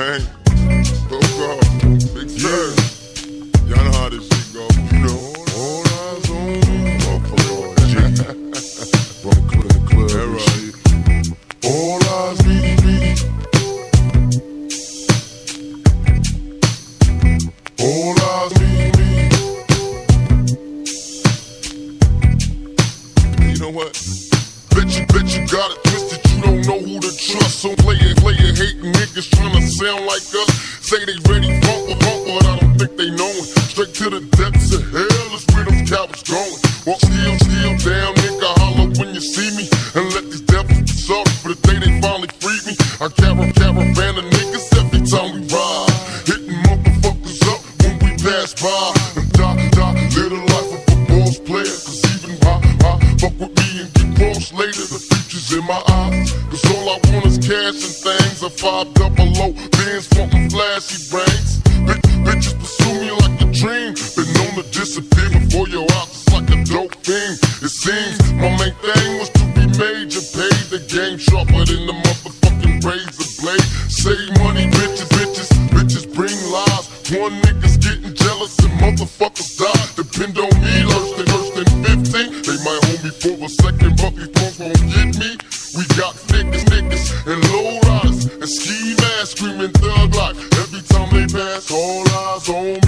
Go, big. Y'all know how this shit go. You know, all eyes on on G. Bro, put the club. All eyes me, me. All eyes me, me. You know what? You, bet you got it twisted. You don't know who to trust. So player, player, hating niggas trying to sound like us. Say they ready, bump, bump, but I don't think they know it. Straight to the depths of hell is where them cowards going. Walk still, still Cause all I want is cash and things. A five double low, bands wanting flashy brains. Bitch, bitches pursue me like a dream. Been known to disappear before your eyes. It's like a dope thing. It seems my main thing was to be major. Pay the game sharper than the motherfucking razor blade. Save money, bitches, bitches, bitches bring lies. One nigga's getting jealous and motherfuckers die. Depend on life. Every time they pass, all eyes on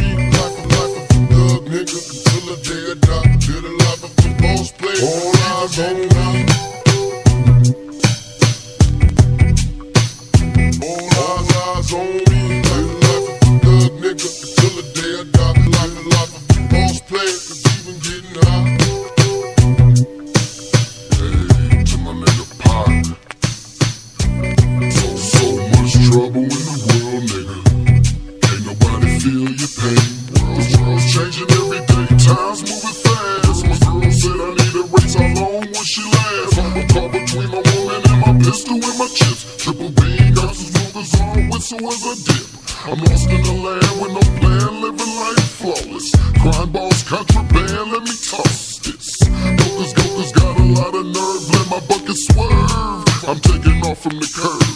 I'm lost in the land with no plan, living life flawless. Crime balls, contraband, let me toss this. Gokers, gokers got a lot of nerve, let my bucket swerve. I'm taking off from the curb.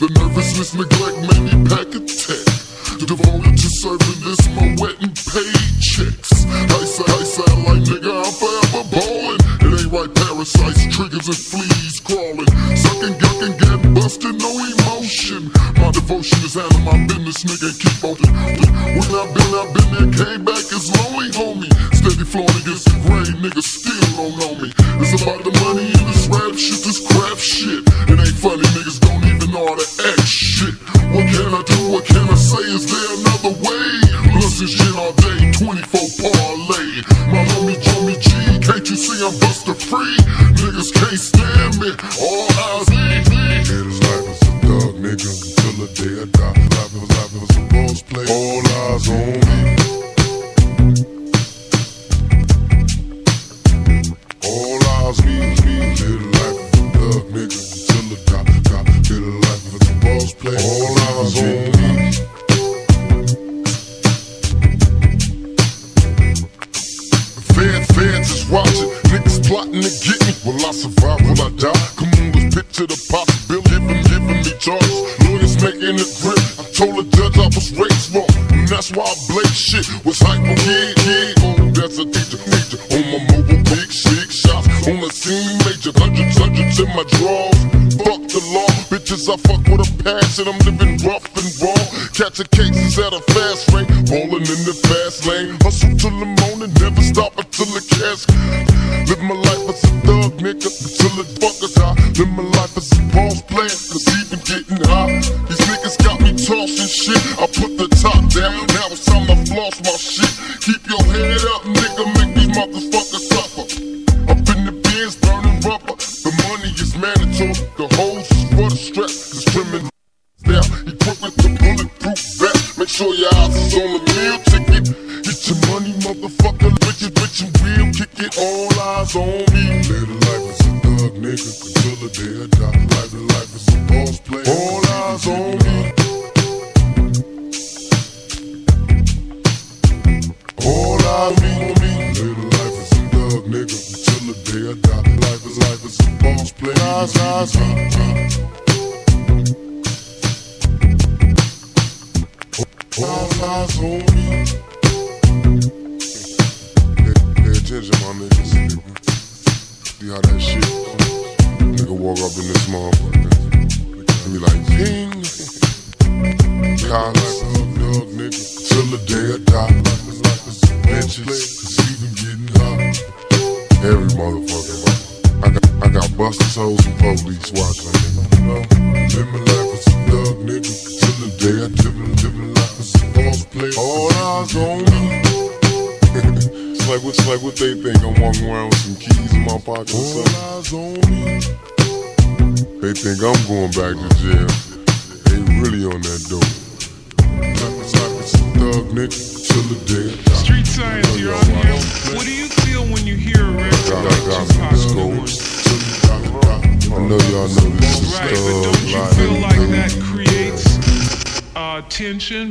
The nervousness, neglect made me pack a tech. Devoted to serving this, my wet and paid checks. I say, I say, like nigga, I'm forever ballin'. It ain't right, parasites, triggers and fleas crawling. Sucking, gucking, get busted, no emotion. My devotion is out of my business, nigga, and keep on. When I've been, I've been there, came back as lonely, homie. Steady flowing against the grain, nigga, still don't know me. It's about the money in this rap shit, this crap shit. It ain't funny, niggas don't even know how to act shit. What can I do? What can I say? Is there another way? This shit all day, 24 parlay. My homie Johnny G, can't you see I'm buster free? Niggas can't stand me. All Fans, is watching, niggas plotting to get me. Will I survive? Will I die? Come on, let's picture the possibility. Giving, giving me charges, lawyers making a grip. I told the judge I was raised wrong, and that's why I blame shit. Was hyper, yeah, yeah. Oh, that's a teacher, major. On my mobile, big, big shots. On the scene, major. Hundreds, hundreds in my drawers. Fuck the law, bitches. I fuck with a passion. I'm living rough and raw. Catching cases at a fast rate. Rolling in the fast lane. Hustle till the morning, never stop until the cash. Live my life as a thug, nigga. Until the fuckers high. Live my life as a boss player. Cause even getting high. These niggas got me tossing shit. I put the top down. Now it's time to floss my shit. Keep your head up, nigga. Make these motherfuckers Sure your is on the meal ticket. Get your money, motherfucker. Is rich and real. Kick it, all eyes on me. The life as a thug, nigga. Until the day I die. Life the life as a boss player. All eyes on me. All eyes on me. The life as a thug, nigga. Until the day I die. Life is life as a boss player. Eyes, eyes, eyes. Motherfucker. I die. Cause he getting hot. Every motherfucker. I got, I got busted souls and police watching? They think. I'm walking around with some keys in my pocket or something. All eyes on me. They think I'm going back to jail. They really on that dope. Life is like it's a thug, nigga. Till the day Street science, you're on here. What do you feel when you hear a record Got, like got Tupac some on the I know y'all know this is Right, but Thug don't you feel like that creates uh, tension?